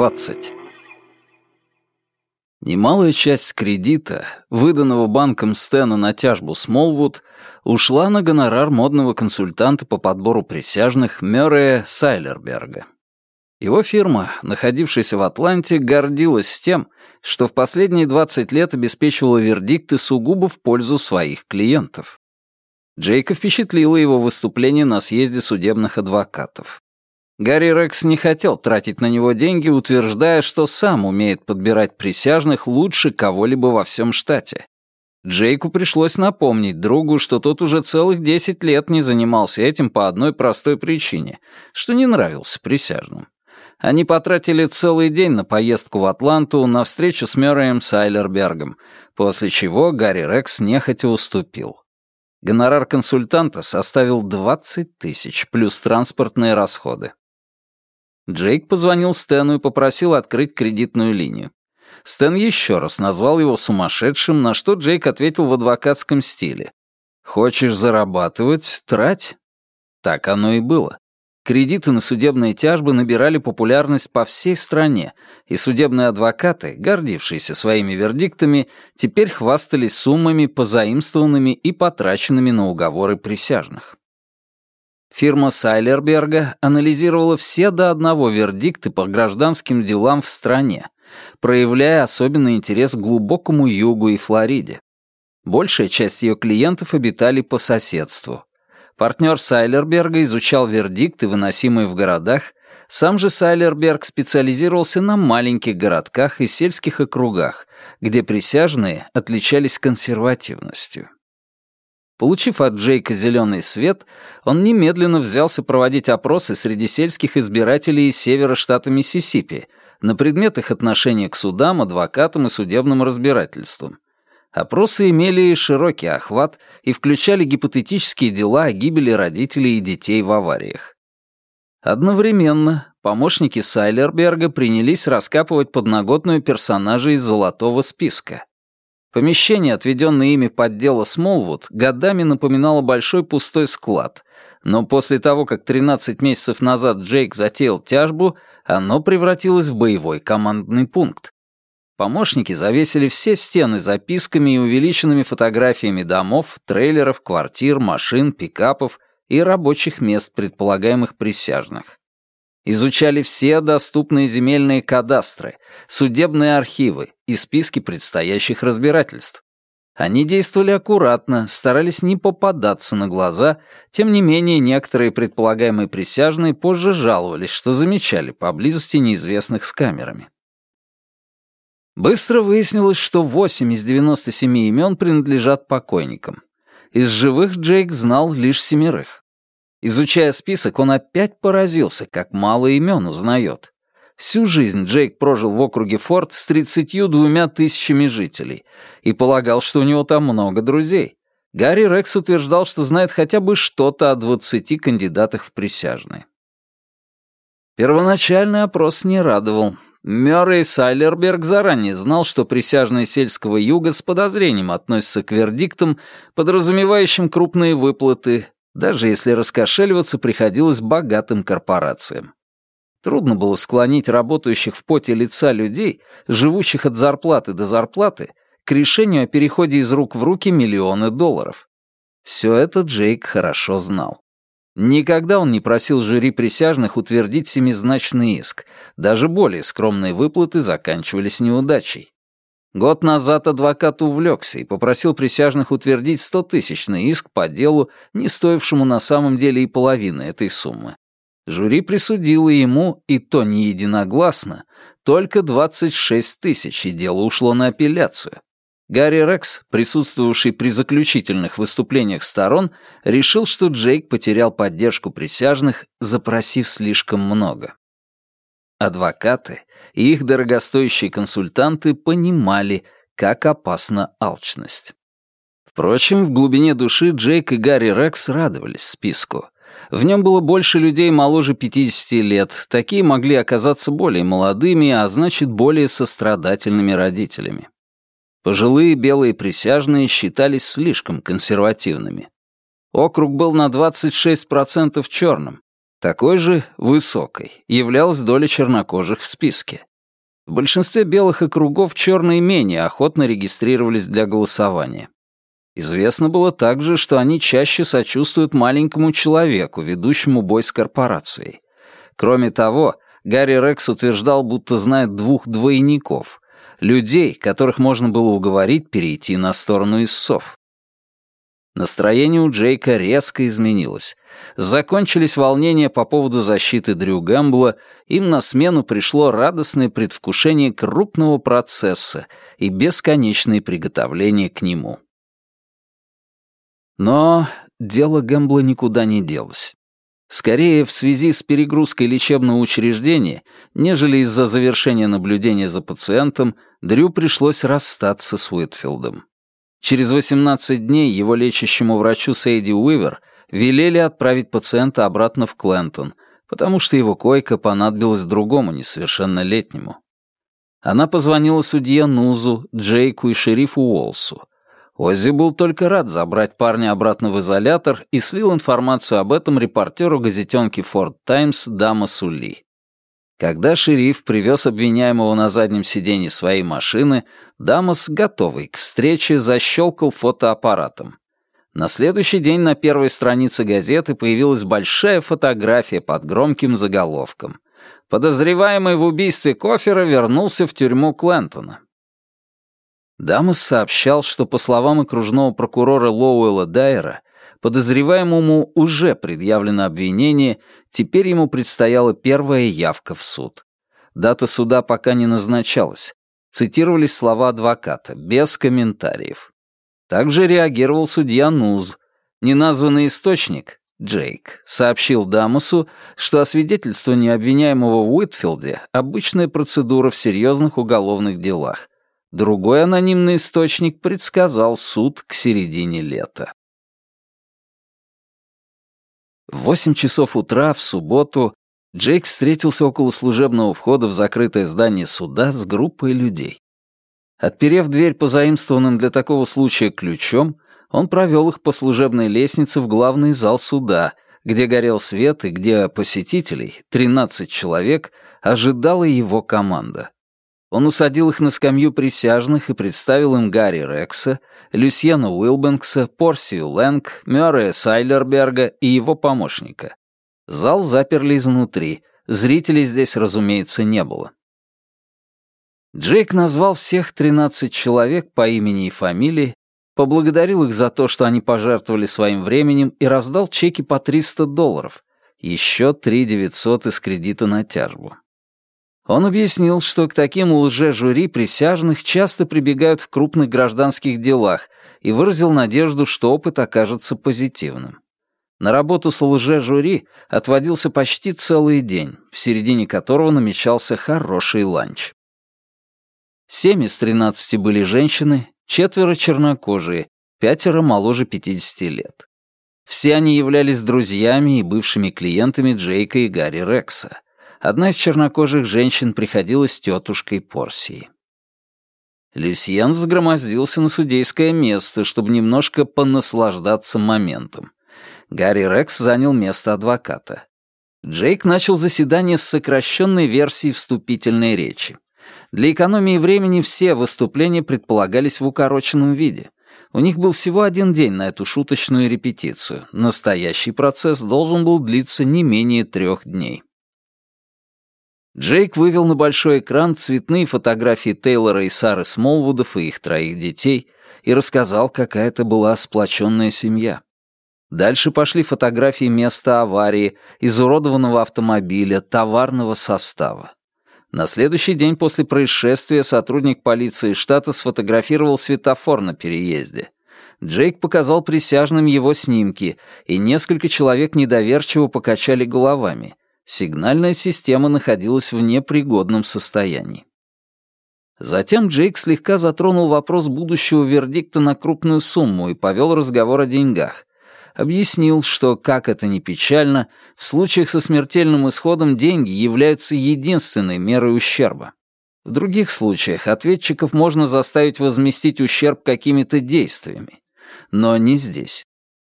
20. Немалая часть кредита, выданного банком Стена на тяжбу Смолвуд, ушла на гонорар модного консультанта по подбору присяжных Мёррея Сайлерберга. Его фирма, находившаяся в Атланте, гордилась тем, что в последние 20 лет обеспечивала вердикты сугубо в пользу своих клиентов. Джейка впечатлило его выступление на съезде судебных адвокатов. Гарри Рекс не хотел тратить на него деньги, утверждая, что сам умеет подбирать присяжных лучше кого-либо во всем штате. Джейку пришлось напомнить другу, что тот уже целых 10 лет не занимался этим по одной простой причине, что не нравился присяжным. Они потратили целый день на поездку в Атланту на встречу с Мёрреем Сайлербергом, после чего Гарри Рекс нехотя уступил. Гонорар консультанта составил 20 тысяч плюс транспортные расходы. Джейк позвонил Стэну и попросил открыть кредитную линию. Стэн еще раз назвал его сумасшедшим, на что Джейк ответил в адвокатском стиле. «Хочешь зарабатывать? Трать». Так оно и было. Кредиты на судебные тяжбы набирали популярность по всей стране, и судебные адвокаты, гордившиеся своими вердиктами, теперь хвастались суммами, позаимствованными и потраченными на уговоры присяжных. Фирма Сайлерберга анализировала все до одного вердикты по гражданским делам в стране, проявляя особенный интерес к глубокому югу и Флориде. Большая часть ее клиентов обитали по соседству. Партнер Сайлерберга изучал вердикты, выносимые в городах, сам же Сайлерберг специализировался на маленьких городках и сельских округах, где присяжные отличались консервативностью. Получив от Джейка зеленый свет, он немедленно взялся проводить опросы среди сельских избирателей из севера штата Миссисипи на предмет их отношения к судам, адвокатам и судебным разбирательствам. Опросы имели широкий охват и включали гипотетические дела о гибели родителей и детей в авариях. Одновременно помощники Сайлерберга принялись раскапывать подноготную персонажей из золотого списка — Помещение, отведенное ими под дело Смолвуд, годами напоминало большой пустой склад, но после того, как 13 месяцев назад Джейк затеял тяжбу, оно превратилось в боевой командный пункт. Помощники завесили все стены записками и увеличенными фотографиями домов, трейлеров, квартир, машин, пикапов и рабочих мест предполагаемых присяжных. Изучали все доступные земельные кадастры, судебные архивы и списки предстоящих разбирательств. Они действовали аккуратно, старались не попадаться на глаза, тем не менее некоторые предполагаемые присяжные позже жаловались, что замечали поблизости неизвестных с камерами. Быстро выяснилось, что 8 из 97 имен принадлежат покойникам. Из живых Джейк знал лишь семерых. Изучая список, он опять поразился, как мало имен узнает. Всю жизнь Джейк прожил в округе Форт с 32 тысячами жителей и полагал, что у него там много друзей. Гарри Рекс утверждал, что знает хотя бы что-то о 20 кандидатах в присяжные. Первоначальный опрос не радовал. Мёррей Сайлерберг заранее знал, что присяжные сельского юга с подозрением относятся к вердиктам, подразумевающим крупные выплаты, даже если раскошеливаться приходилось богатым корпорациям. Трудно было склонить работающих в поте лица людей, живущих от зарплаты до зарплаты, к решению о переходе из рук в руки миллионы долларов. Все это Джейк хорошо знал. Никогда он не просил жюри присяжных утвердить семизначный иск, даже более скромные выплаты заканчивались неудачей. Год назад адвокат увлекся и попросил присяжных утвердить стотысячный иск по делу, не стоившему на самом деле и половины этой суммы. Жюри присудило ему, и то не единогласно, только 26 тысяч, и дело ушло на апелляцию. Гарри Рекс, присутствовавший при заключительных выступлениях сторон, решил, что Джейк потерял поддержку присяжных, запросив слишком много. Адвокаты их дорогостоящие консультанты понимали, как опасна алчность. Впрочем, в глубине души Джейк и Гарри Рекс радовались списку. В нем было больше людей моложе 50 лет, такие могли оказаться более молодыми, а значит, более сострадательными родителями. Пожилые белые присяжные считались слишком консервативными. Округ был на 26% черным, Такой же, высокой, являлась доля чернокожих в списке. В большинстве белых округов черные менее охотно регистрировались для голосования. Известно было также, что они чаще сочувствуют маленькому человеку, ведущему бой с корпорацией. Кроме того, Гарри Рекс утверждал, будто знает двух двойников, людей, которых можно было уговорить перейти на сторону иссов. Настроение у Джейка резко изменилось. Закончились волнения по поводу защиты Дрю Гэмбла, им на смену пришло радостное предвкушение крупного процесса и бесконечные приготовления к нему. Но дело Гэмбла никуда не делось. Скорее, в связи с перегрузкой лечебного учреждения, нежели из-за завершения наблюдения за пациентом, Дрю пришлось расстаться с Уитфилдом. Через 18 дней его лечащему врачу Сейди Уивер велели отправить пациента обратно в Клентон, потому что его койка понадобилась другому несовершеннолетнему. Она позвонила судье Нузу, Джейку и шерифу Уолсу. Оззи был только рад забрать парня обратно в изолятор и слил информацию об этом репортеру газетенки «Форд Таймс» Дамасу Ли. Когда шериф привез обвиняемого на заднем сиденье своей машины, Дамас, готовый к встрече, защелкал фотоаппаратом. На следующий день на первой странице газеты появилась большая фотография под громким заголовком. Подозреваемый в убийстве Кофера вернулся в тюрьму Клентона. Дамас сообщал, что, по словам окружного прокурора Лоуэлла Дайера, Подозреваемому уже предъявлено обвинение, теперь ему предстояла первая явка в суд. Дата суда пока не назначалась. Цитировались слова адвоката, без комментариев. Также реагировал судья Нуз. Неназванный источник, Джейк, сообщил Дамусу, что освидетельствование обвиняемого в Уитфилде — обычная процедура в серьезных уголовных делах. Другой анонимный источник предсказал суд к середине лета. В восемь часов утра в субботу Джейк встретился около служебного входа в закрытое здание суда с группой людей. Отперев дверь по заимствованным для такого случая ключом, он провел их по служебной лестнице в главный зал суда, где горел свет и где посетителей, 13 человек, ожидала его команда. Он усадил их на скамью присяжных и представил им Гарри Рекса, Люсьена Уилбенкса, Порсию Лэнг, Мёррея Сайлерберга и его помощника. Зал заперли изнутри, зрителей здесь, разумеется, не было. Джейк назвал всех 13 человек по имени и фамилии, поблагодарил их за то, что они пожертвовали своим временем и раздал чеки по 300 долларов, еще 3 900 из кредита на тяжбу. Он объяснил, что к таким лже-жюри присяжных часто прибегают в крупных гражданских делах и выразил надежду, что опыт окажется позитивным. На работу с лже-жюри отводился почти целый день, в середине которого намечался хороший ланч. Семь из тринадцати были женщины, четверо чернокожие, пятеро моложе 50 лет. Все они являлись друзьями и бывшими клиентами Джейка и Гарри Рекса — Одна из чернокожих женщин приходилась тетушкой Порсии. Люсьен взгромоздился на судейское место, чтобы немножко понаслаждаться моментом. Гарри Рекс занял место адвоката. Джейк начал заседание с сокращенной версией вступительной речи. Для экономии времени все выступления предполагались в укороченном виде. У них был всего один день на эту шуточную репетицию. Настоящий процесс должен был длиться не менее трех дней. Джейк вывел на большой экран цветные фотографии Тейлора и Сары Смолвудов и их троих детей и рассказал, какая это была сплоченная семья. Дальше пошли фотографии места аварии, изуродованного автомобиля, товарного состава. На следующий день после происшествия сотрудник полиции штата сфотографировал светофор на переезде. Джейк показал присяжным его снимки, и несколько человек недоверчиво покачали головами сигнальная система находилась в непригодном состоянии. Затем Джейк слегка затронул вопрос будущего вердикта на крупную сумму и повел разговор о деньгах. Объяснил, что, как это ни печально, в случаях со смертельным исходом деньги являются единственной мерой ущерба. В других случаях ответчиков можно заставить возместить ущерб какими-то действиями. Но не здесь.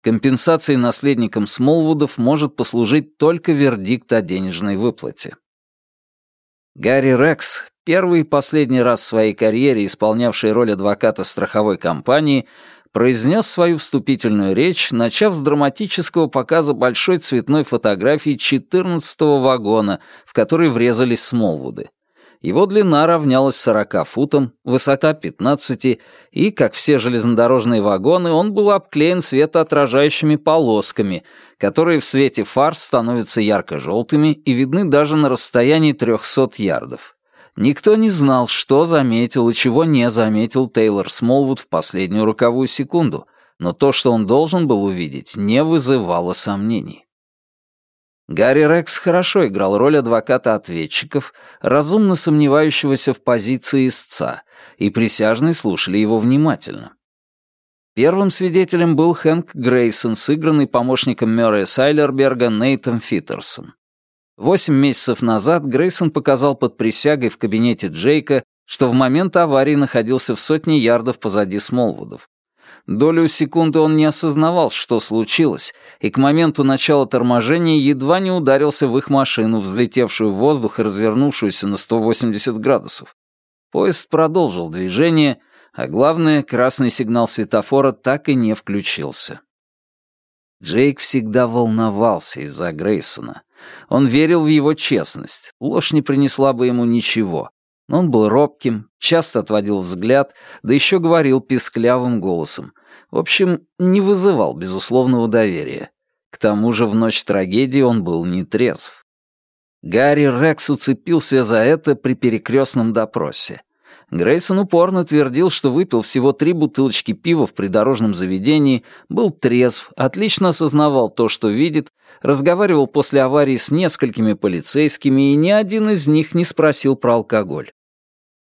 Компенсацией наследникам Смолвудов может послужить только вердикт о денежной выплате. Гарри Рекс, первый и последний раз в своей карьере исполнявший роль адвоката страховой компании, произнес свою вступительную речь, начав с драматического показа большой цветной фотографии 14-го вагона, в который врезались Смолвуды. Его длина равнялась 40 футам, высота 15, и, как все железнодорожные вагоны, он был обклеен светоотражающими полосками, которые в свете фар становятся ярко-желтыми и видны даже на расстоянии 300 ярдов. Никто не знал, что заметил и чего не заметил Тейлор Смолвуд в последнюю роковую секунду, но то, что он должен был увидеть, не вызывало сомнений. Гарри Рекс хорошо играл роль адвоката-ответчиков, разумно сомневающегося в позиции истца, и присяжные слушали его внимательно. Первым свидетелем был Хэнк Грейсон, сыгранный помощником Мёррея Сайлерберга Нейтом Фиттерсом. Восемь месяцев назад Грейсон показал под присягой в кабинете Джейка, что в момент аварии находился в сотне ярдов позади Смолвудов. Долю секунды он не осознавал, что случилось, и к моменту начала торможения едва не ударился в их машину, взлетевшую в воздух и развернувшуюся на 180 градусов. Поезд продолжил движение, а главное, красный сигнал светофора так и не включился. Джейк всегда волновался из-за Грейсона. Он верил в его честность, ложь не принесла бы ему ничего. Он был робким, часто отводил взгляд, да еще говорил писклявым голосом. В общем, не вызывал безусловного доверия. К тому же в ночь трагедии он был нетрезв. Гарри Рекс уцепился за это при перекрестном допросе. Грейсон упорно твердил, что выпил всего три бутылочки пива в придорожном заведении, был трезв, отлично осознавал то, что видит, разговаривал после аварии с несколькими полицейскими, и ни один из них не спросил про алкоголь.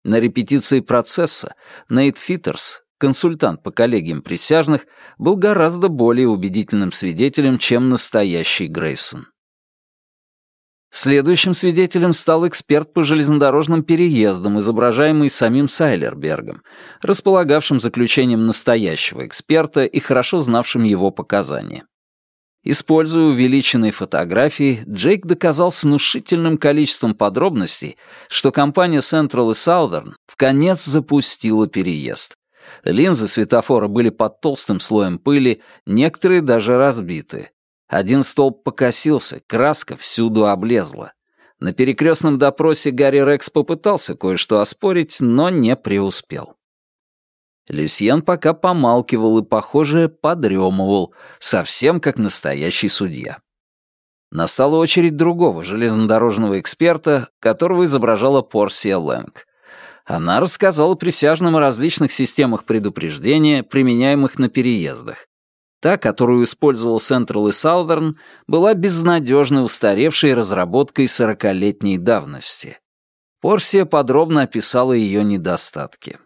На репетиции процесса Нейт Фиттерс, консультант по коллегиям присяжных, был гораздо более убедительным свидетелем, чем настоящий Грейсон. Следующим свидетелем стал эксперт по железнодорожным переездам, изображаемый самим Сайлербергом, располагавшим заключением настоящего эксперта и хорошо знавшим его показания. Используя увеличенные фотографии, Джейк доказал с внушительным количеством подробностей, что компания Central и Southern в конец запустила переезд. Линзы светофора были под толстым слоем пыли, некоторые даже разбиты. Один столб покосился, краска всюду облезла. На перекрестном допросе Гарри Рекс попытался кое-что оспорить, но не преуспел. Люсьен пока помалкивал и, похоже, подремывал, совсем как настоящий судья. Настала очередь другого железнодорожного эксперта, которого изображала Порсия Лэнг. Она рассказала присяжным о различных системах предупреждения, применяемых на переездах, Та, которую использовал Central и Southern, была безнадежно устаревшей разработкой сорокалетней давности. Порсия подробно описала ее недостатки.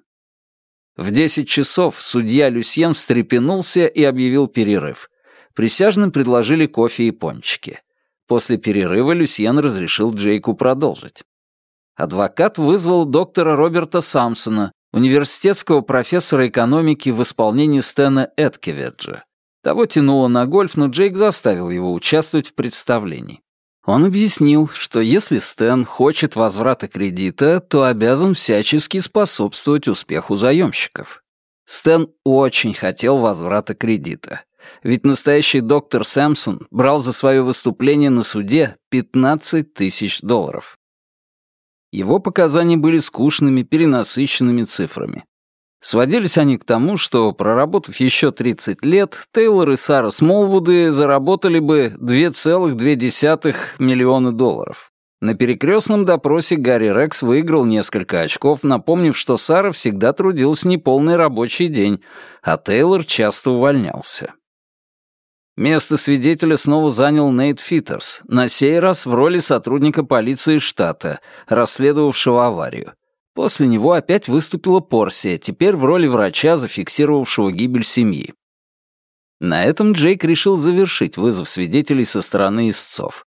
В 10 часов судья Люсьен встрепенулся и объявил перерыв. Присяжным предложили кофе и пончики. После перерыва Люсьен разрешил Джейку продолжить. Адвокат вызвал доктора Роберта Самсона, университетского профессора экономики в исполнении Стэна Эткеведжа. Того тянуло на гольф, но Джейк заставил его участвовать в представлении. Он объяснил, что если Стэн хочет возврата кредита, то обязан всячески способствовать успеху заемщиков. Стэн очень хотел возврата кредита. Ведь настоящий доктор Сэмпсон брал за свое выступление на суде 15 тысяч долларов. Его показания были скучными, перенасыщенными цифрами. Сводились они к тому, что, проработав еще 30 лет, Тейлор и Сара Смолвуды заработали бы 2,2 миллиона долларов. На перекрестном допросе Гарри Рекс выиграл несколько очков, напомнив, что Сара всегда трудилась неполный рабочий день, а Тейлор часто увольнялся. Место свидетеля снова занял Нейт Фиттерс, на сей раз в роли сотрудника полиции штата, расследовавшего аварию. После него опять выступила Порсия, теперь в роли врача, зафиксировавшего гибель семьи. На этом Джейк решил завершить вызов свидетелей со стороны истцов.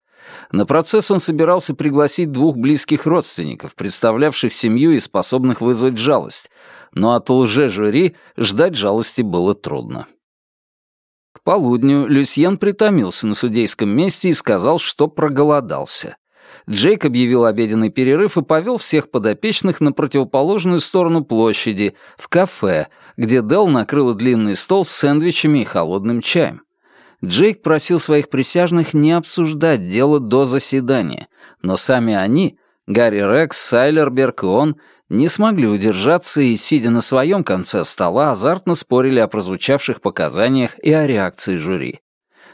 На процесс он собирался пригласить двух близких родственников, представлявших семью и способных вызвать жалость, но от лже-жюри ждать жалости было трудно. К полудню Люсьен притомился на судейском месте и сказал, что проголодался. Джейк объявил обеденный перерыв и повел всех подопечных на противоположную сторону площади, в кафе, где Дел накрыла длинный стол с сэндвичами и холодным чаем. Джейк просил своих присяжных не обсуждать дело до заседания, но сами они, Гарри Рекс, Сайлерберг и он, не смогли удержаться и, сидя на своем конце стола, азартно спорили о прозвучавших показаниях и о реакции жюри.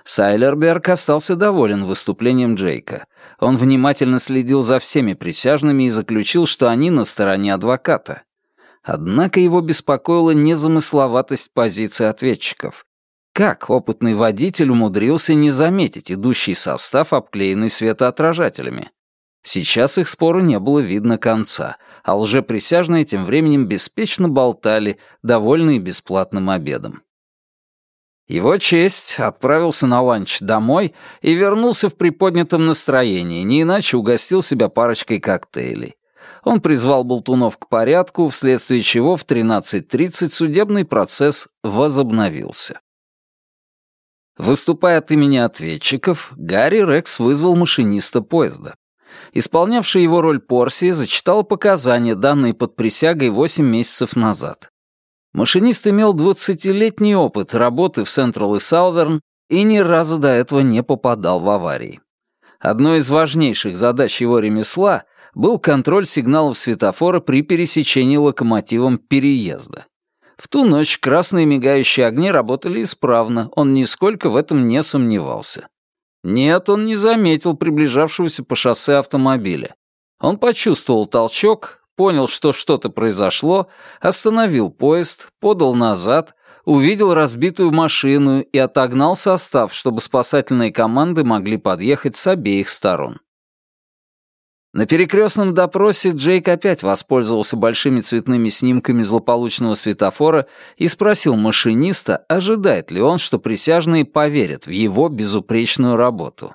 Сайлерберг остался доволен выступлением Джейка. Он внимательно следил за всеми присяжными и заключил, что они на стороне адвоката. Однако его беспокоила незамысловатость позиции ответчиков. Как опытный водитель умудрился не заметить идущий состав, обклеенный светоотражателями? Сейчас их спору не было видно конца, а лжеприсяжные тем временем беспечно болтали, довольные бесплатным обедом. Его честь отправился на ланч домой и вернулся в приподнятом настроении, не иначе угостил себя парочкой коктейлей. Он призвал болтунов к порядку, вследствие чего в 13.30 судебный процесс возобновился. Выступая от имени ответчиков, Гарри Рекс вызвал машиниста поезда. Исполнявший его роль Порси зачитал показания, данные под присягой 8 месяцев назад. Машинист имел 20-летний опыт работы в Central и Southern и ни разу до этого не попадал в аварии. Одной из важнейших задач его ремесла был контроль сигналов светофора при пересечении локомотивом переезда. В ту ночь красные мигающие огни работали исправно, он нисколько в этом не сомневался. Нет, он не заметил приближавшегося по шоссе автомобиля. Он почувствовал толчок, понял, что что-то произошло, остановил поезд, подал назад, увидел разбитую машину и отогнал состав, чтобы спасательные команды могли подъехать с обеих сторон. На перекрестном допросе Джейк опять воспользовался большими цветными снимками злополучного светофора и спросил машиниста, ожидает ли он, что присяжные поверят в его безупречную работу.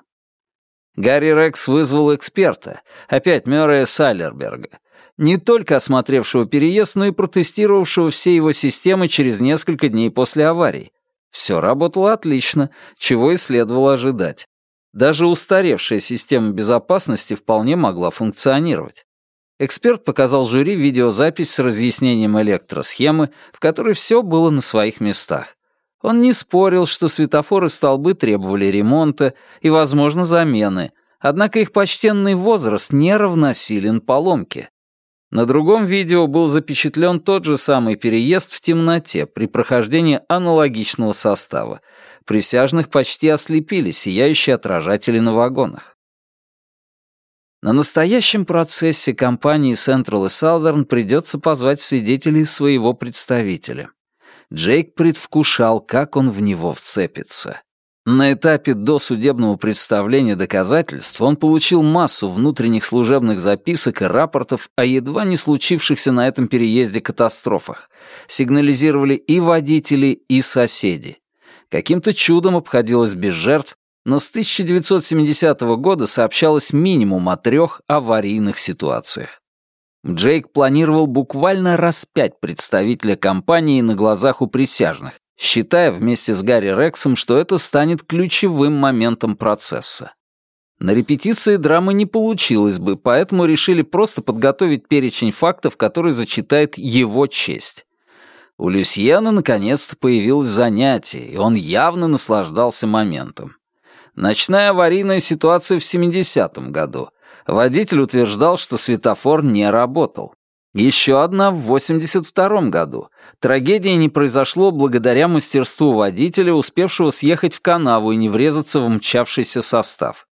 Гарри Рекс вызвал эксперта, опять Мёррея Сайлерберга, не только осмотревшего переезд, но и протестировавшего все его системы через несколько дней после аварии. Все работало отлично, чего и следовало ожидать. Даже устаревшая система безопасности вполне могла функционировать. Эксперт показал жюри видеозапись с разъяснением электросхемы, в которой все было на своих местах. Он не спорил, что светофоры столбы требовали ремонта и, возможно, замены, однако их почтенный возраст не равносилен поломке. На другом видео был запечатлен тот же самый переезд в темноте при прохождении аналогичного состава. Присяжных почти ослепили сияющие отражатели на вагонах. На настоящем процессе компании Central и Southern придется позвать свидетелей своего представителя. Джейк предвкушал, как он в него вцепится. На этапе досудебного представления доказательств он получил массу внутренних служебных записок и рапортов о едва не случившихся на этом переезде катастрофах. Сигнализировали и водители, и соседи. Каким-то чудом обходилось без жертв, но с 1970 года сообщалось минимум о трех аварийных ситуациях. Джейк планировал буквально распять представителя компании на глазах у присяжных, считая вместе с Гарри Рексом, что это станет ключевым моментом процесса. На репетиции драмы не получилось бы, поэтому решили просто подготовить перечень фактов, который зачитает его честь. У Люсьена наконец-то появилось занятие, и он явно наслаждался моментом. Ночная аварийная ситуация в 70-м году. Водитель утверждал, что светофор не работал. Еще одна в 82 году. Трагедия не произошло благодаря мастерству водителя, успевшего съехать в канаву и не врезаться в мчавшийся состав.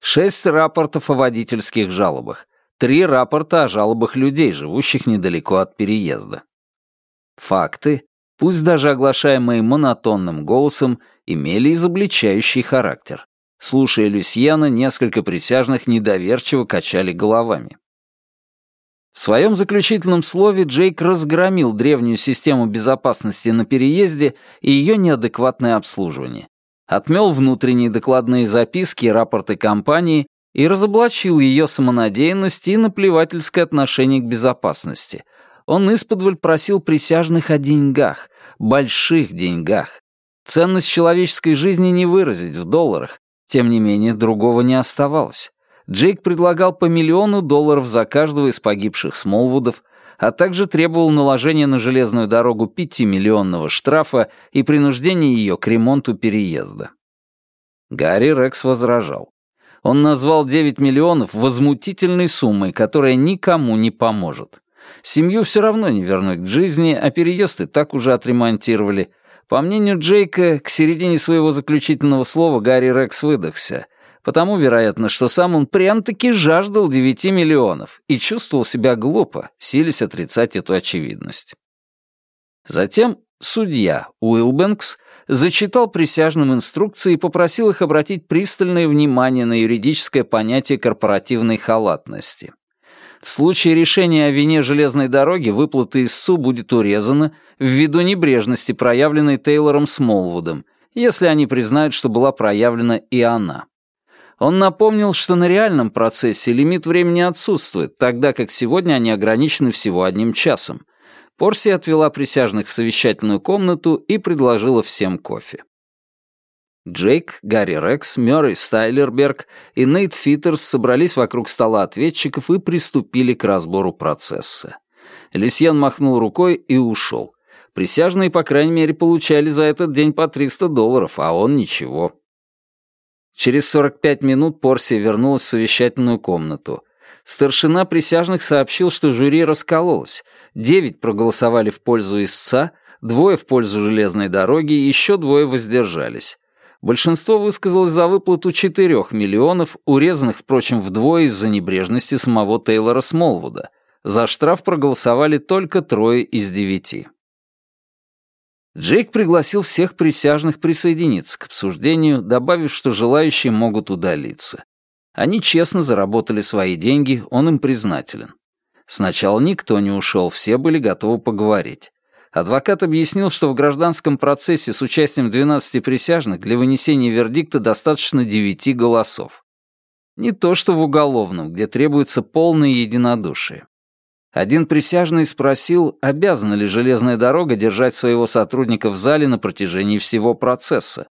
Шесть рапортов о водительских жалобах. Три рапорта о жалобах людей, живущих недалеко от переезда. Факты, пусть даже оглашаемые монотонным голосом, имели изобличающий характер. Слушая Люсьена, несколько присяжных недоверчиво качали головами. В своем заключительном слове Джейк разгромил древнюю систему безопасности на переезде и ее неадекватное обслуживание. Отмел внутренние докладные записки и рапорты компании и разоблачил ее самонадеянность и наплевательское отношение к безопасности. Он исподволь просил присяжных о деньгах, больших деньгах. Ценность человеческой жизни не выразить в долларах, тем не менее другого не оставалось. Джейк предлагал по миллиону долларов за каждого из погибших Смолвудов, а также требовал наложения на железную дорогу пятимиллионного штрафа и принуждения ее к ремонту переезда. Гарри Рекс возражал. Он назвал 9 миллионов возмутительной суммой, которая никому не поможет. Семью все равно не вернуть к жизни, а переезд и так уже отремонтировали. По мнению Джейка, к середине своего заключительного слова Гарри Рекс выдохся, потому, вероятно, что сам он прям-таки жаждал 9 миллионов и чувствовал себя глупо, силясь отрицать эту очевидность. Затем судья Уилбенкс зачитал присяжным инструкции и попросил их обратить пристальное внимание на юридическое понятие корпоративной халатности. В случае решения о вине железной дороги выплата из СУ будет урезана ввиду небрежности, проявленной Тейлором Смолвудом, если они признают, что была проявлена и она. Он напомнил, что на реальном процессе лимит времени отсутствует, тогда как сегодня они ограничены всего одним часом. Порси отвела присяжных в совещательную комнату и предложила всем кофе. Джейк, Гарри Рекс, Мёррей Стайлерберг и Нейт Фиттерс собрались вокруг стола ответчиков и приступили к разбору процесса. Лисьен махнул рукой и ушел. Присяжные, по крайней мере, получали за этот день по 300 долларов, а он ничего. Через 45 минут Порсия вернулась в совещательную комнату. Старшина присяжных сообщил, что жюри раскололось. Девять проголосовали в пользу истца, двое в пользу железной дороги еще двое воздержались. Большинство высказалось за выплату 4 миллионов, урезанных, впрочем, вдвое из-за небрежности самого Тейлора Смолвуда. За штраф проголосовали только трое из девяти. Джейк пригласил всех присяжных присоединиться к обсуждению, добавив, что желающие могут удалиться. Они честно заработали свои деньги, он им признателен. Сначала никто не ушел, все были готовы поговорить. Адвокат объяснил, что в гражданском процессе с участием 12 присяжных для вынесения вердикта достаточно 9 голосов. Не то что в уголовном, где требуется полное единодушие. Один присяжный спросил, обязана ли железная дорога держать своего сотрудника в зале на протяжении всего процесса.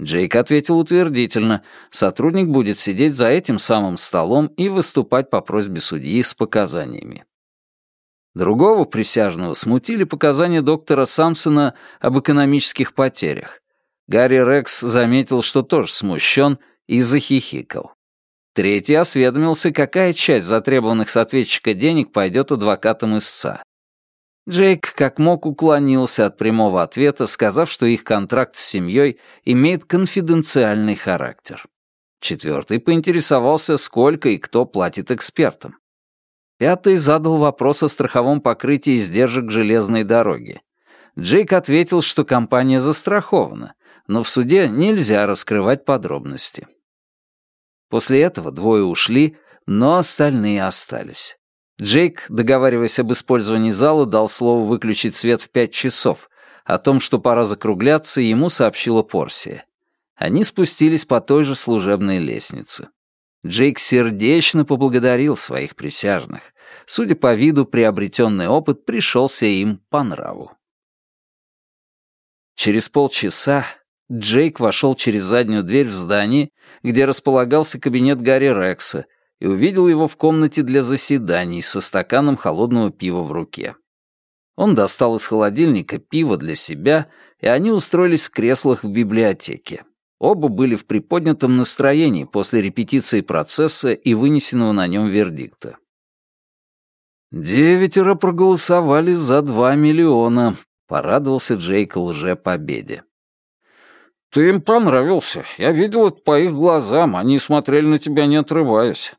Джейк ответил утвердительно, сотрудник будет сидеть за этим самым столом и выступать по просьбе судьи с показаниями. Другого присяжного смутили показания доктора Самсона об экономических потерях. Гарри Рекс заметил, что тоже смущен, и захихикал. Третий осведомился, какая часть затребованных с ответчика денег пойдет адвокатам истца. Джейк как мог уклонился от прямого ответа, сказав, что их контракт с семьей имеет конфиденциальный характер. Четвертый поинтересовался, сколько и кто платит экспертам. Пятый задал вопрос о страховом покрытии издержек железной дороги. Джейк ответил, что компания застрахована, но в суде нельзя раскрывать подробности. После этого двое ушли, но остальные остались. Джейк, договариваясь об использовании зала, дал слово выключить свет в пять часов. О том, что пора закругляться, ему сообщила Порсия. Они спустились по той же служебной лестнице. Джейк сердечно поблагодарил своих присяжных. Судя по виду, приобретенный опыт пришелся им по нраву. Через полчаса Джейк вошел через заднюю дверь в здание, где располагался кабинет Гарри Рекса, и увидел его в комнате для заседаний со стаканом холодного пива в руке. Он достал из холодильника пиво для себя, и они устроились в креслах в библиотеке. Оба были в приподнятом настроении после репетиции процесса и вынесенного на нем вердикта. «Девятеро проголосовали за два миллиона», — порадовался Джейк лже-победе. «Ты им понравился. Я видел это по их глазам. Они смотрели на тебя, не отрываясь».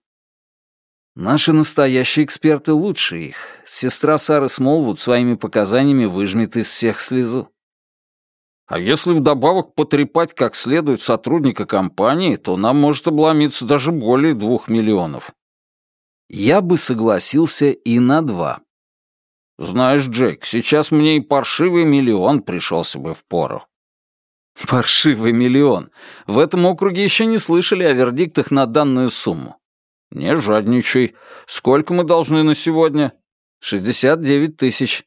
«Наши настоящие эксперты лучше их. Сестра Сары Смолвуд своими показаниями выжмет из всех слезу». «А если вдобавок потрепать как следует сотрудника компании, то нам может обломиться даже более двух миллионов». «Я бы согласился и на два». «Знаешь, Джейк, сейчас мне и паршивый миллион пришелся бы в пору». Паршивый миллион. В этом округе еще не слышали о вердиктах на данную сумму. Не жадничай. Сколько мы должны на сегодня? Шестьдесят девять тысяч.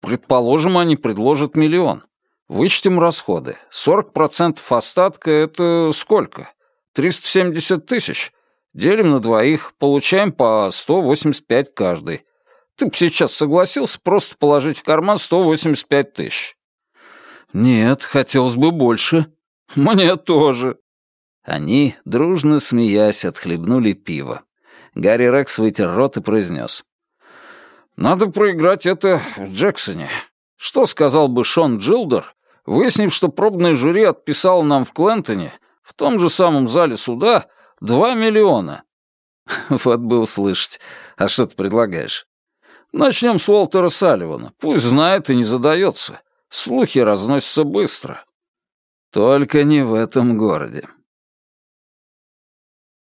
Предположим, они предложат миллион. Вычтем расходы. 40% остатка — это сколько? 370 тысяч. Делим на двоих, получаем по 185 каждый. Ты бы сейчас согласился просто положить в карман 185 тысяч?» «Нет, хотелось бы больше». «Мне тоже». Они, дружно смеясь, отхлебнули пиво. Гарри Рекс вытер рот и произнес. «Надо проиграть это в Джексоне. Что сказал бы Шон Джилдер, выяснив, что пробное жюри отписало нам в Клентоне, в том же самом зале суда, два миллиона?» «Вот бы услышать. А что ты предлагаешь?» «Начнем с Уолтера Салливана. Пусть знает и не задается. Слухи разносятся быстро». «Только не в этом городе.